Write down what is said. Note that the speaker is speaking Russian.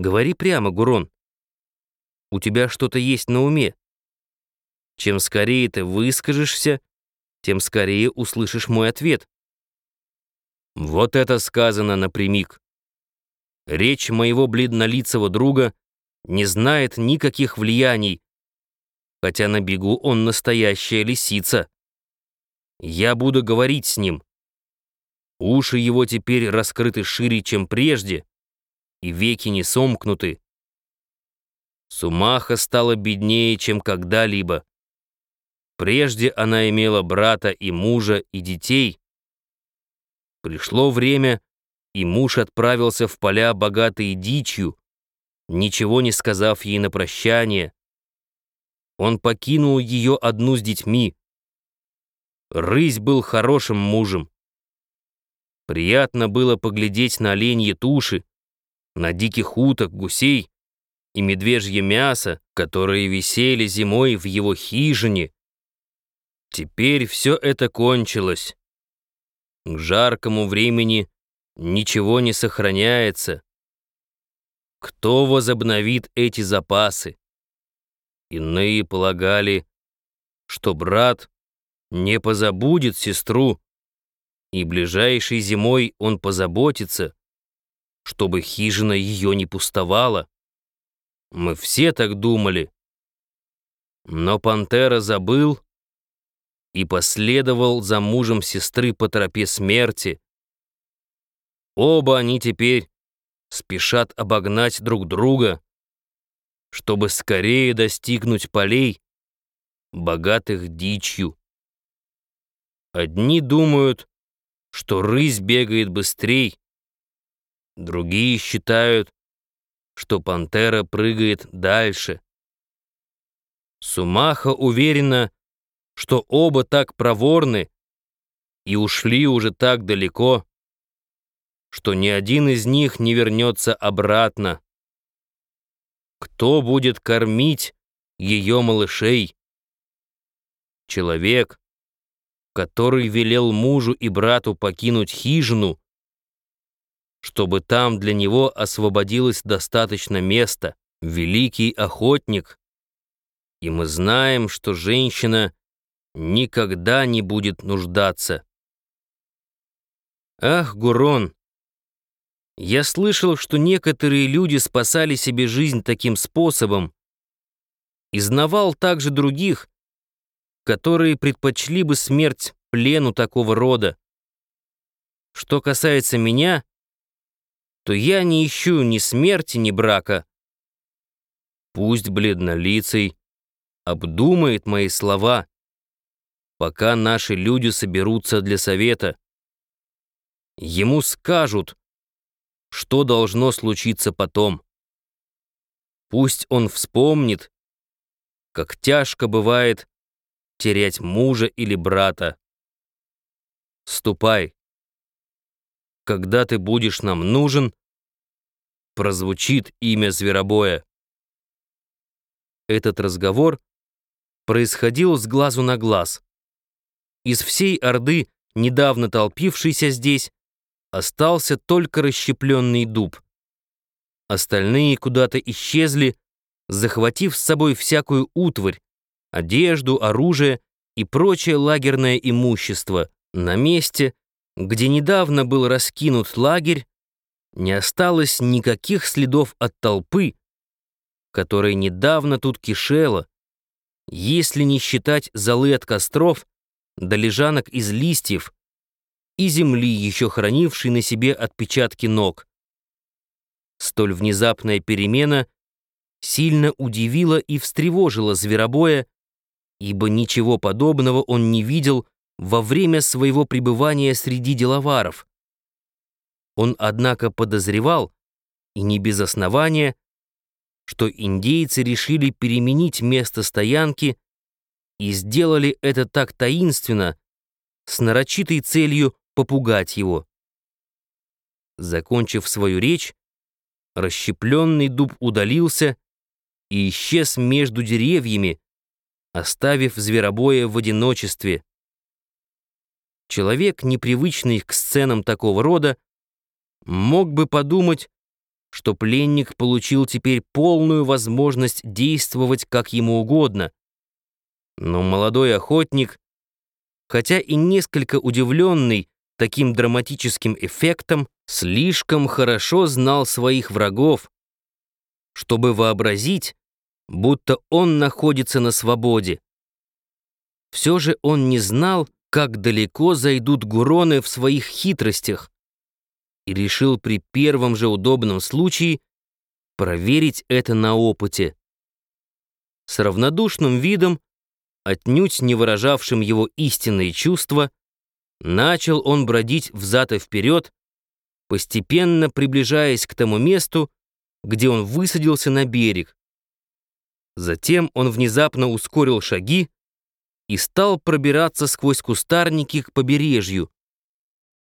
Говори прямо, Гурон. У тебя что-то есть на уме. Чем скорее ты выскажешься, тем скорее услышишь мой ответ. Вот это сказано напрямик. Речь моего бледнолицего друга не знает никаких влияний, хотя на бегу он настоящая лисица. Я буду говорить с ним. Уши его теперь раскрыты шире, чем прежде, и веки не сомкнуты. Сумаха стала беднее, чем когда-либо. Прежде она имела брата и мужа, и детей. Пришло время, и муж отправился в поля, богатые дичью, ничего не сказав ей на прощание. Он покинул ее одну с детьми. Рысь был хорошим мужем. Приятно было поглядеть на оленьи туши, на диких уток, гусей и медвежье мясо, которые висели зимой в его хижине. Теперь все это кончилось. К жаркому времени ничего не сохраняется. Кто возобновит эти запасы? Иные полагали, что брат не позабудет сестру, и ближайшей зимой он позаботится, чтобы хижина ее не пустовала. Мы все так думали. Но пантера забыл и последовал за мужем сестры по тропе смерти. Оба они теперь спешат обогнать друг друга, чтобы скорее достигнуть полей, богатых дичью. Одни думают, что рысь бегает быстрей, другие считают, что пантера прыгает дальше. Сумаха уверена, что оба так проворны и ушли уже так далеко, что ни один из них не вернется обратно. Кто будет кормить ее малышей? Человек, который велел мужу и брату покинуть хижину, чтобы там для него освободилось достаточно места, великий охотник, и мы знаем, что женщина никогда не будет нуждаться. Ах, Гурон, я слышал, что некоторые люди спасали себе жизнь таким способом, и знавал также других, которые предпочли бы смерть плену такого рода. Что касается меня, то я не ищу ни смерти, ни брака. Пусть бледнолицей обдумает мои слова, пока наши люди соберутся для совета. Ему скажут, что должно случиться потом. Пусть он вспомнит, как тяжко бывает терять мужа или брата. Ступай. Когда ты будешь нам нужен, прозвучит имя зверобоя. Этот разговор происходил с глазу на глаз. Из всей Орды, недавно толпившейся здесь, остался только расщепленный дуб. Остальные куда-то исчезли, захватив с собой всякую утварь, одежду, оружие и прочее лагерное имущество. На месте, где недавно был раскинут лагерь, не осталось никаких следов от толпы, которая недавно тут кишела, если не считать золы от костров да лежанок из листьев и земли, еще хранившей на себе отпечатки ног. Столь внезапная перемена сильно удивила и встревожила зверобоя, ибо ничего подобного он не видел во время своего пребывания среди деловаров. Он, однако, подозревал, и не без основания, что индейцы решили переменить место стоянки и сделали это так таинственно, с нарочитой целью попугать его. Закончив свою речь, расщепленный дуб удалился и исчез между деревьями, оставив зверобоя в одиночестве. Человек, непривычный к сценам такого рода, мог бы подумать, что пленник получил теперь полную возможность действовать как ему угодно. Но молодой охотник, хотя и несколько удивленный таким драматическим эффектом, слишком хорошо знал своих врагов, чтобы вообразить, будто он находится на свободе. Все же он не знал, как далеко зайдут гуроны в своих хитростях, и решил при первом же удобном случае проверить это на опыте. С равнодушным видом, отнюдь не выражавшим его истинные чувства, начал он бродить взад и вперед, постепенно приближаясь к тому месту, где он высадился на берег. Затем он внезапно ускорил шаги и стал пробираться сквозь кустарники к побережью,